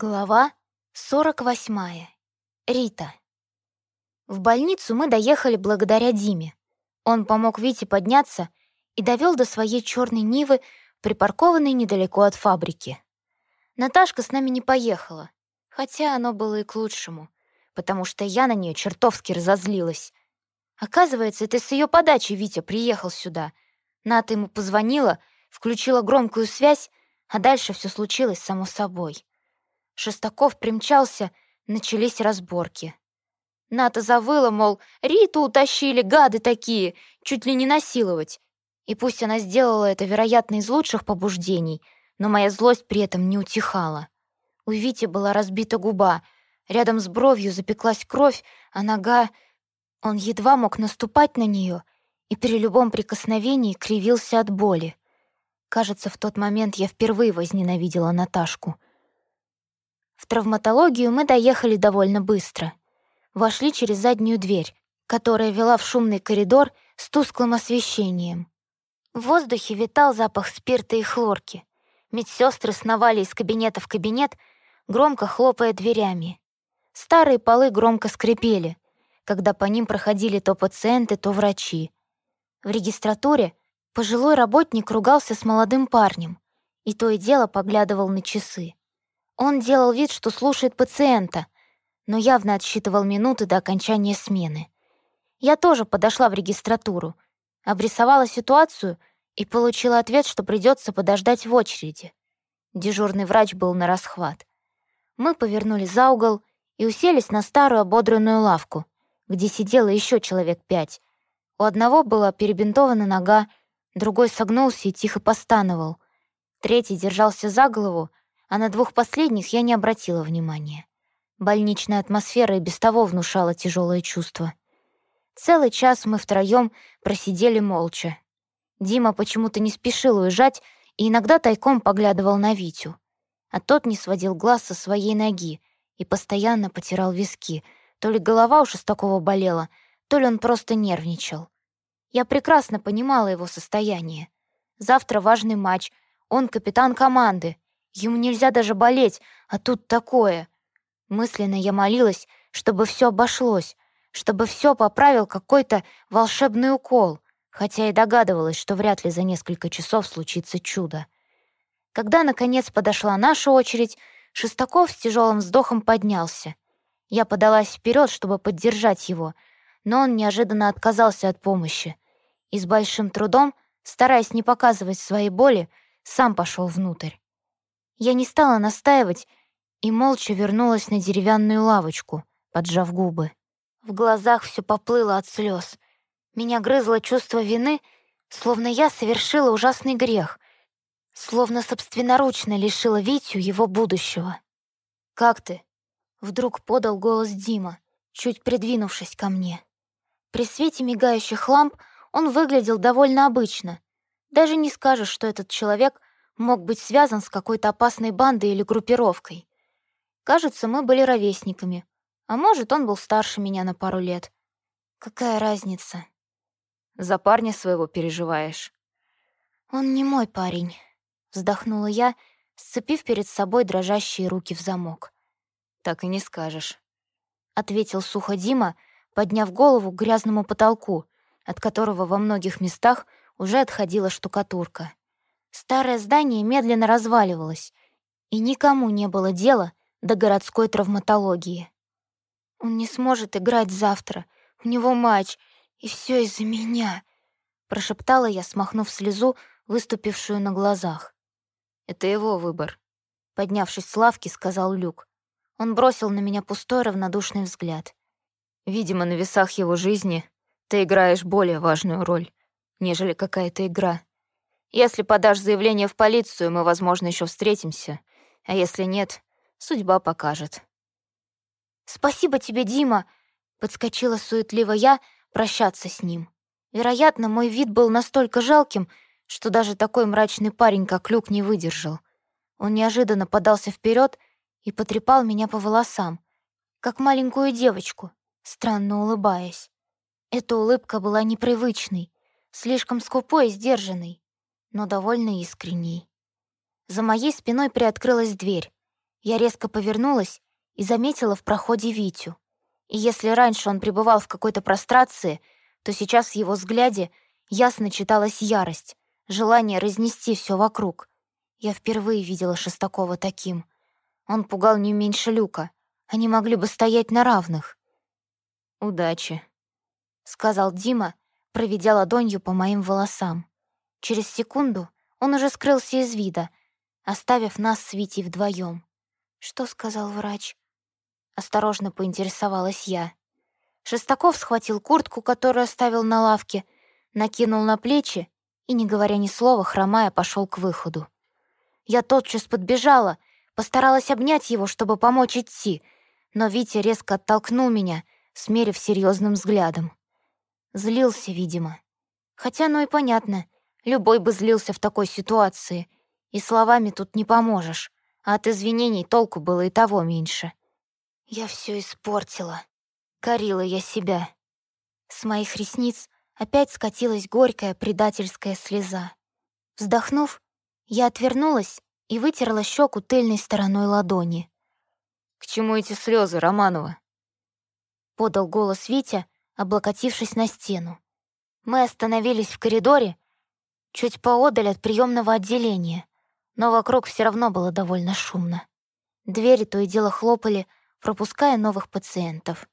Глава 48. Рита. В больницу мы доехали благодаря Диме. Он помог Вите подняться и довел до своей черной Нивы, припаркованной недалеко от фабрики. Наташка с нами не поехала, хотя оно было и к лучшему, потому что я на нее чертовски разозлилась. Оказывается, это с ее подачи Витя приехал сюда. Ната ему позвонила, включила громкую связь, а дальше все случилось само собой. Шестаков примчался, начались разборки. Ната завыла, мол, Риту утащили, гады такие, чуть ли не насиловать. И пусть она сделала это, вероятно, из лучших побуждений, но моя злость при этом не утихала. У Вити была разбита губа, рядом с бровью запеклась кровь, а нога... Он едва мог наступать на нее и при любом прикосновении кривился от боли. Кажется, в тот момент я впервые возненавидела Наташку — в травматологию мы доехали довольно быстро. Вошли через заднюю дверь, которая вела в шумный коридор с тусклым освещением. В воздухе витал запах спирта и хлорки. Медсестры сновали из кабинета в кабинет, громко хлопая дверями. Старые полы громко скрипели, когда по ним проходили то пациенты, то врачи. В регистратуре пожилой работник ругался с молодым парнем и то и дело поглядывал на часы. Он делал вид, что слушает пациента, но явно отсчитывал минуты до окончания смены. Я тоже подошла в регистратуру, обрисовала ситуацию и получила ответ, что придется подождать в очереди. Дежурный врач был на расхват. Мы повернули за угол и уселись на старую ободранную лавку, где сидело еще человек пять. У одного была перебинтована нога, другой согнулся и тихо постановал. Третий держался за голову, а на двух последних я не обратила внимания. Больничная атмосфера и без того внушала тяжелое чувство. Целый час мы втроем просидели молча. Дима почему-то не спешил уезжать и иногда тайком поглядывал на Витю. А тот не сводил глаз со своей ноги и постоянно потирал виски. То ли голова у Шестакова болела, то ли он просто нервничал. Я прекрасно понимала его состояние. Завтра важный матч, он капитан команды — Ему нельзя даже болеть, а тут такое. Мысленно я молилась, чтобы все обошлось, чтобы все поправил какой-то волшебный укол, хотя и догадывалась, что вряд ли за несколько часов случится чудо. Когда, наконец, подошла наша очередь, Шестаков с тяжелым вздохом поднялся. Я подалась вперед, чтобы поддержать его, но он неожиданно отказался от помощи и с большим трудом, стараясь не показывать своей боли, сам пошел внутрь. Я не стала настаивать и молча вернулась на деревянную лавочку, поджав губы. В глазах все поплыло от слез. Меня грызло чувство вины, словно я совершила ужасный грех, словно собственноручно лишила Витю его будущего. «Как ты?» — вдруг подал голос Дима, чуть придвинувшись ко мне. При свете мигающих ламп он выглядел довольно обычно. Даже не скажешь, что этот человек мог быть связан с какой-то опасной бандой или группировкой. Кажется, мы были ровесниками, а может, он был старше меня на пару лет. Какая разница? За парня своего переживаешь? Он не мой парень, вздохнула я, сцепив перед собой дрожащие руки в замок. Так и не скажешь, ответил сухо Дима, подняв голову к грязному потолку, от которого во многих местах уже отходила штукатурка. Старое здание медленно разваливалось, и никому не было дела до городской травматологии. «Он не сможет играть завтра, у него матч, и все из-за меня», — прошептала я, смахнув слезу, выступившую на глазах. «Это его выбор», — поднявшись с лавки, сказал Люк. Он бросил на меня пустой равнодушный взгляд. «Видимо, на весах его жизни ты играешь более важную роль, нежели какая-то игра. Если подашь заявление в полицию, мы, возможно, еще встретимся. А если нет, судьба покажет». «Спасибо тебе, Дима!» — подскочила суетливо я прощаться с ним. Вероятно, мой вид был настолько жалким, что даже такой мрачный парень, как Люк, не выдержал. Он неожиданно подался вперед и потрепал меня по волосам, как маленькую девочку, странно улыбаясь. Эта улыбка была непривычной, слишком скупой и сдержанной но довольно искренней. За моей спиной приоткрылась дверь, Я резко повернулась и заметила в проходе Витю. И если раньше он пребывал в какой-то прострации, то сейчас в его взгляде ясно читалась ярость, желание разнести все вокруг. Я впервые видела Шестакова таким. Он пугал не меньше Люка. Они могли бы стоять на равных. «Удачи», — сказал Дима, проведя ладонью по моим волосам. Через секунду он уже скрылся из вида, оставив нас с Витей вдвоем. «Что сказал врач?» Осторожно поинтересовалась я. Шестаков схватил куртку, которую оставил на лавке, накинул на плечи и, не говоря ни слова, хромая, пошел к выходу. Я тотчас подбежала, постаралась обнять его, чтобы помочь идти, но Витя резко оттолкнул меня, смерив серьезным взглядом. Злился, видимо. Хотя, ну и понятно, любой бы злился в такой ситуации, и словами тут не поможешь, а от извинений толку было и того меньше. Я все испортила. Корила я себя. С моих ресниц опять скатилась горькая предательская слеза. Вздохнув, я отвернулась и вытерла щеку тыльной стороной ладони. «К чему эти слезы, Романова?» Подал голос Витя, облокотившись на стену. Мы остановились в коридоре, чуть поодаль от приемного отделения, но вокруг все равно было довольно шумно. Двери то и дело хлопали, пропуская новых пациентов.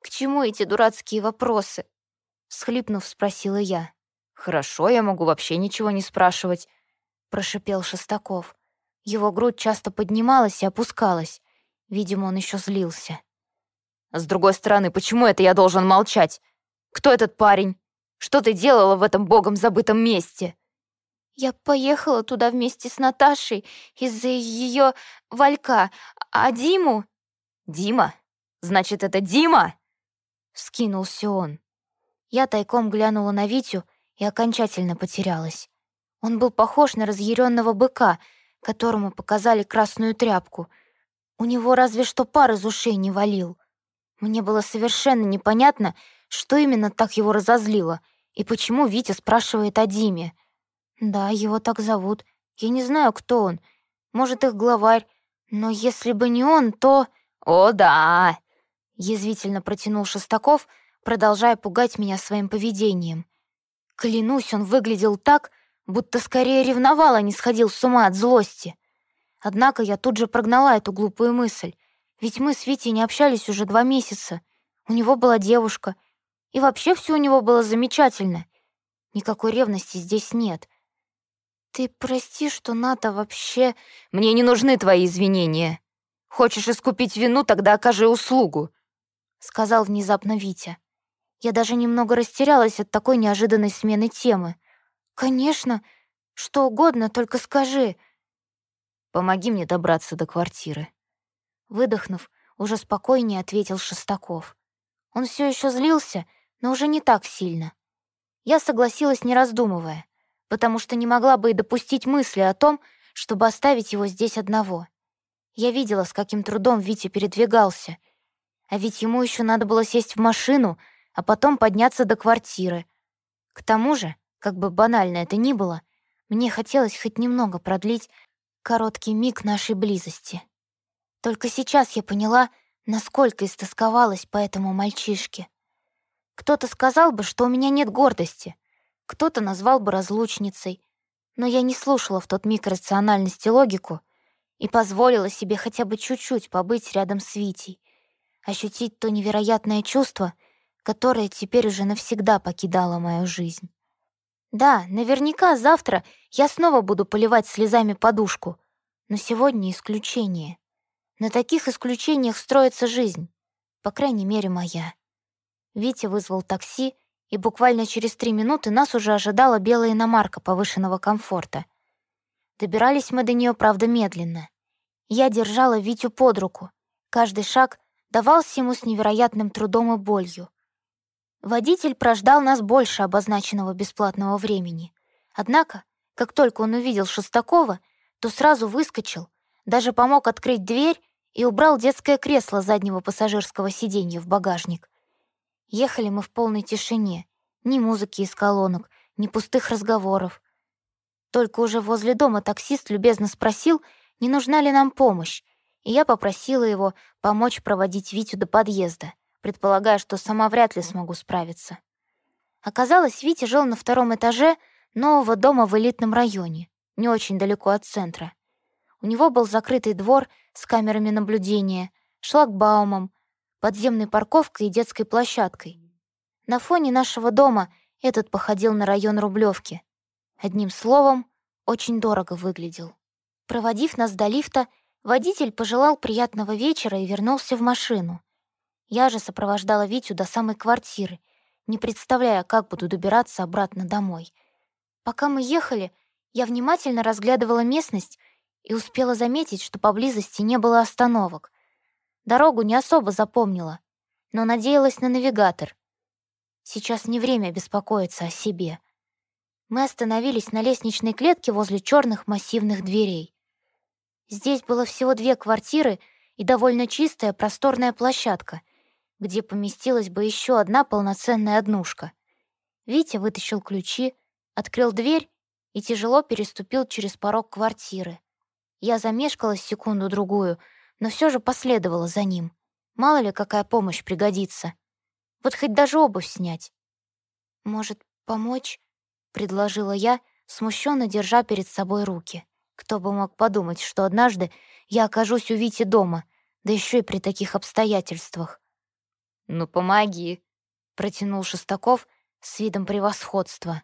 «К чему эти дурацкие вопросы?» — схлипнув, спросила я. «Хорошо, я могу вообще ничего не спрашивать», — прошипел Шестаков. Его грудь часто поднималась и опускалась. Видимо, он еще злился. С другой стороны, почему это я должен молчать? Кто этот парень? Что ты делала в этом богом забытом месте?» «Я поехала туда вместе с Наташей из-за ее Валька, а Диму...» «Дима? Значит, это Дима?» — скинулся он. Я тайком глянула на Витю и окончательно потерялась. Он был похож на разъяренного быка, которому показали красную тряпку. У него разве что пар из ушей не валил. Мне было совершенно непонятно, что именно так его разозлило и почему Витя спрашивает о Диме. Да, его так зовут. Я не знаю, кто он. Может, их главарь. Но если бы не он, то... «О, да!» — язвительно протянул Шестаков, продолжая пугать меня своим поведением. Клянусь, он выглядел так, будто скорее ревновал, а не сходил с ума от злости. Однако я тут же прогнала эту глупую мысль. Ведь мы с Витей не общались уже два месяца. У него была девушка. И вообще все у него было замечательно. Никакой ревности здесь нет. Ты прости, что Ната вообще... Мне не нужны твои извинения. Хочешь искупить вину, тогда окажи услугу. Сказал внезапно Витя. Я даже немного растерялась от такой неожиданной смены темы. «Конечно, что угодно, только скажи». «Помоги мне добраться до квартиры», Выдохнув, уже спокойнее ответил Шестаков. Он все еще злился, но уже не так сильно. Я согласилась, не раздумывая, потому что не могла бы и допустить мысли о том, чтобы оставить его здесь одного. Я видела, с каким трудом Витя передвигался. А ведь ему еще надо было сесть в машину, а потом подняться до квартиры. К тому же, как бы банально это ни было, мне хотелось хоть немного продлить короткий миг нашей близости. Только сейчас я поняла, насколько истосковалась по этому мальчишке. Кто-то сказал бы, что у меня нет гордости, кто-то назвал бы разлучницей, но я не слушала в тот миг рациональность и логику и позволила себе хотя бы чуть-чуть побыть рядом с Витей, ощутить то невероятное чувство, которое теперь уже навсегда покидало мою жизнь. Да, наверняка завтра я снова буду поливать слезами подушку, но сегодня исключение. На таких исключениях строится жизнь, по крайней мере, моя. Витя вызвал такси, и буквально через три минуты нас уже ожидала белая иномарка повышенного комфорта. Добирались мы до нее, правда, медленно. Я держала Витю под руку. Каждый шаг давался ему с невероятным трудом и болью. Водитель прождал нас больше обозначенного бесплатного времени. Однако, как только он увидел Шестакова, то сразу выскочил, даже помог открыть дверь и убрал детское кресло заднего пассажирского сиденья в багажник. Ехали мы в полной тишине. Ни музыки из колонок, ни пустых разговоров. Только уже возле дома таксист любезно спросил, не нужна ли нам помощь, и я попросила его помочь проводить Витю до подъезда, предполагая, что сама вряд ли смогу справиться. Оказалось, Витя жил на втором этаже нового дома в элитном районе, не очень далеко от центра. У него был закрытый двор с камерами наблюдения, шлагбаумом, подземной парковкой и детской площадкой. На фоне нашего дома этот походил на район Рублевки. Одним словом, очень дорого выглядел. Проводив нас до лифта, водитель пожелал приятного вечера и вернулся в машину. Я же сопровождала Витю до самой квартиры, не представляя, как буду добираться обратно домой. Пока мы ехали, я внимательно разглядывала местность и успела заметить, что поблизости не было остановок. Дорогу не особо запомнила, но надеялась на навигатор. Сейчас не время беспокоиться о себе. Мы остановились на лестничной клетке возле черных массивных дверей. Здесь было всего две квартиры и довольно чистая просторная площадка, где поместилась бы еще одна полноценная однушка. Витя вытащил ключи, открыл дверь и тяжело переступил через порог квартиры. Я замешкалась секунду-другую, но все же последовала за ним. Мало ли, какая помощь пригодится. Вот хоть даже обувь снять. «Может, помочь?» — предложила я, смущенно держа перед собой руки. Кто бы мог подумать, что однажды я окажусь у Вити дома, да еще и при таких обстоятельствах. «Ну, помоги», — протянул Шестаков с видом превосходства.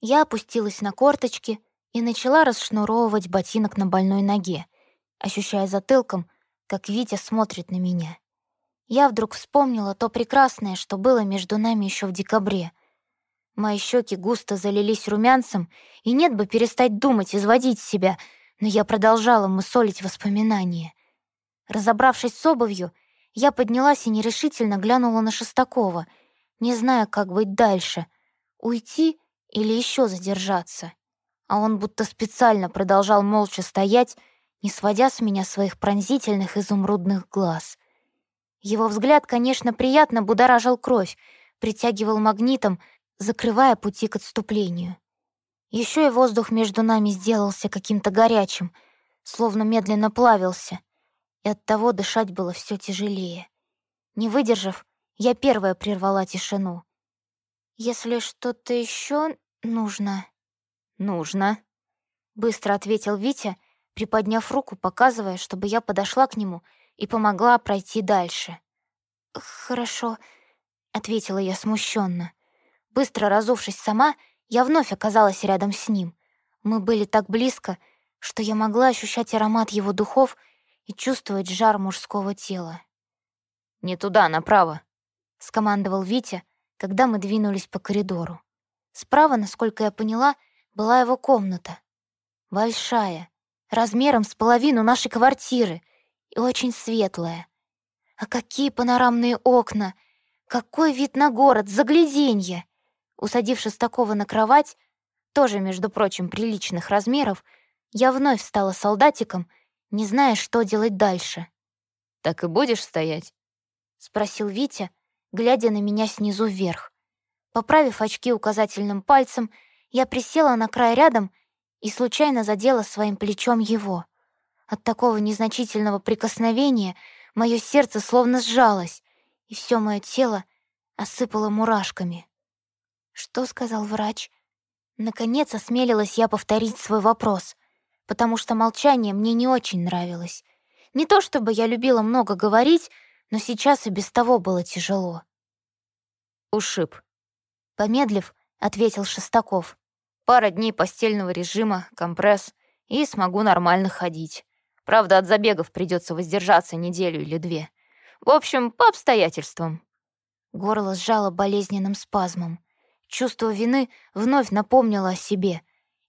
Я опустилась на корточки и начала расшнуровывать ботинок на больной ноге, ощущая затылком, как Витя смотрит на меня. Я вдруг вспомнила то прекрасное, что было между нами еще в декабре. Мои щеки густо залились румянцем, и нет бы перестать думать, изводить себя, но я продолжала мысолить воспоминания. Разобравшись с обувью, я поднялась и нерешительно глянула на Шестакова, не зная, как быть дальше — уйти или еще задержаться. А он будто специально продолжал молча стоять, не сводя с меня своих пронзительных изумрудных глаз. Его взгляд, конечно, приятно будоражил кровь, притягивал магнитом, закрывая пути к отступлению. Еще и воздух между нами сделался каким-то горячим, словно медленно плавился, и оттого дышать было все тяжелее. Не выдержав, я первая прервала тишину. «Если что-то еще нужно...» «Нужно», — быстро ответил Витя, приподняв руку, показывая, чтобы я подошла к нему и помогла пройти дальше. «Хорошо», — ответила я смущенно. Быстро разувшись сама, я вновь оказалась рядом с ним. Мы были так близко, что я могла ощущать аромат его духов и чувствовать жар мужского тела. «Не туда, направо», — скомандовал Витя, когда мы двинулись по коридору. Справа, насколько я поняла, была его комната. Большая, размером с половину нашей квартиры и очень светлая. А какие панорамные окна! Какой вид на город, загляденье! Усадив Шестакова на кровать, тоже, между прочим, приличных размеров, я вновь стала солдатиком, не зная, что делать дальше. «Так и будешь стоять?» — спросил Витя, глядя на меня снизу вверх. Поправив очки указательным пальцем, я присела на край рядом и случайно задела своим плечом его. От такого незначительного прикосновения мое сердце словно сжалось, и все мое тело осыпало мурашками. «Что сказал врач?» Наконец осмелилась я повторить свой вопрос, потому что молчание мне не очень нравилось. Не то чтобы я любила много говорить, но сейчас и без того было тяжело. «Ушиб», — помедлив, ответил Шестаков. Пара дней постельного режима, компресс, и смогу нормально ходить. Правда, от забегов придется воздержаться неделю или две. В общем, по обстоятельствам. Горло сжало болезненным спазмом. Чувство вины вновь напомнило о себе.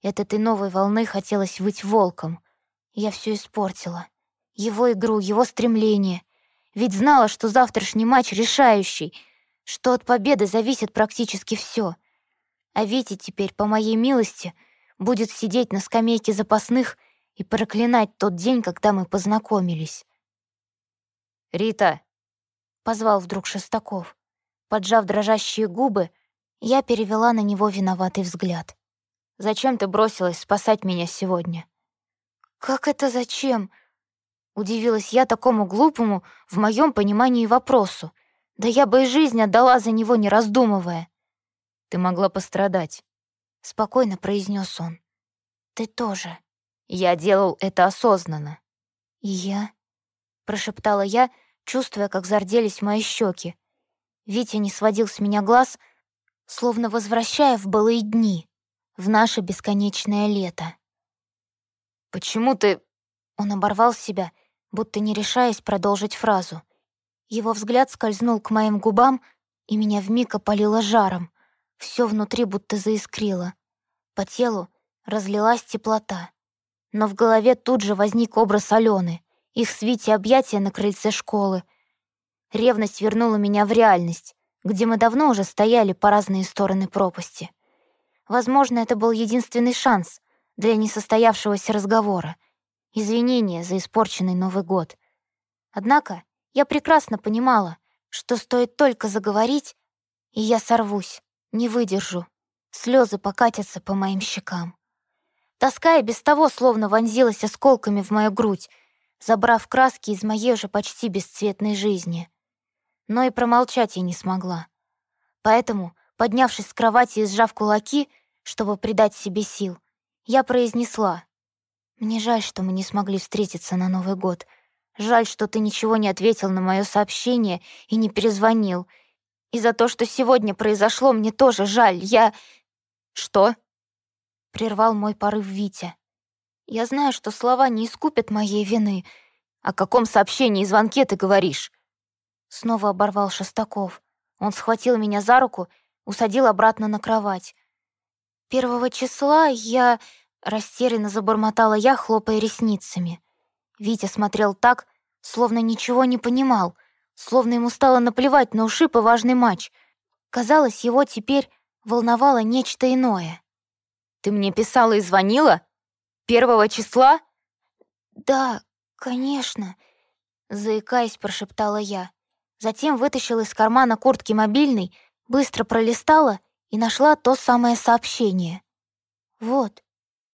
От этой новой волны хотелось выть волком. Я все испортила. Его игру, его стремление. Ведь знала, что завтрашний матч решающий, что от победы зависит практически все. А Витя теперь, по моей милости, будет сидеть на скамейке запасных и проклинать тот день, когда мы познакомились. «Рита!» — позвал вдруг Шестаков. Поджав дрожащие губы, я перевела на него виноватый взгляд. «Зачем ты бросилась спасать меня сегодня?» «Как это зачем?» Удивилась я такому глупому, в моем понимании, вопросу. Да я бы и жизнь отдала за него, не раздумывая. Ты могла пострадать. Спокойно произнес он. Ты тоже. Я делал это осознанно. И я? Прошептала я, чувствуя, как зарделись мои щеки. Витя не сводил с меня глаз, словно возвращая в былые дни, в наше бесконечное лето. «Почему ты...» Он оборвал себя, будто не решаясь продолжить фразу. Его взгляд скользнул к моим губам, и меня вмиг опалило жаром. Все внутри будто заискрило. По телу разлилась теплота. Но в голове тут же возник образ Алены, их с Витей объятия на крыльце школы. Ревность вернула меня в реальность, где мы давно уже стояли по разные стороны пропасти. Возможно, это был единственный шанс для несостоявшегося разговора, извинения за испорченный Новый год. Однако я прекрасно понимала, что стоит только заговорить, и я сорвусь, не выдержу. Слезы покатятся по моим щекам. Тоска и без того словно вонзилась осколками в мою грудь, забрав краски из моей уже почти бесцветной жизни. Но и промолчать я не смогла. Поэтому, поднявшись с кровати и сжав кулаки, чтобы придать себе сил, я произнесла. «Мне жаль, что мы не смогли встретиться на Новый год. Жаль, что ты ничего не ответил на мое сообщение и не перезвонил. И за то, что сегодня произошло, мне тоже жаль. Я...» «Что?» — прервал мой порыв Витя. «Я знаю, что слова не искупят моей вины. О каком сообщении и звонке ты говоришь?» Снова оборвал Шестаков. Он схватил меня за руку, усадил обратно на кровать. Первого числа я... Растерянно забормотала я, хлопая ресницами. Витя смотрел так, словно ничего не понимал, словно ему стало наплевать на ушиб и важный матч. Казалось, его теперь волновало нечто иное. «Ты мне писала и звонила? Первого числа?» «Да, конечно», — заикаясь, прошептала я. Затем вытащила из кармана куртки мобильный, быстро пролистала и нашла то самое сообщение. Вот.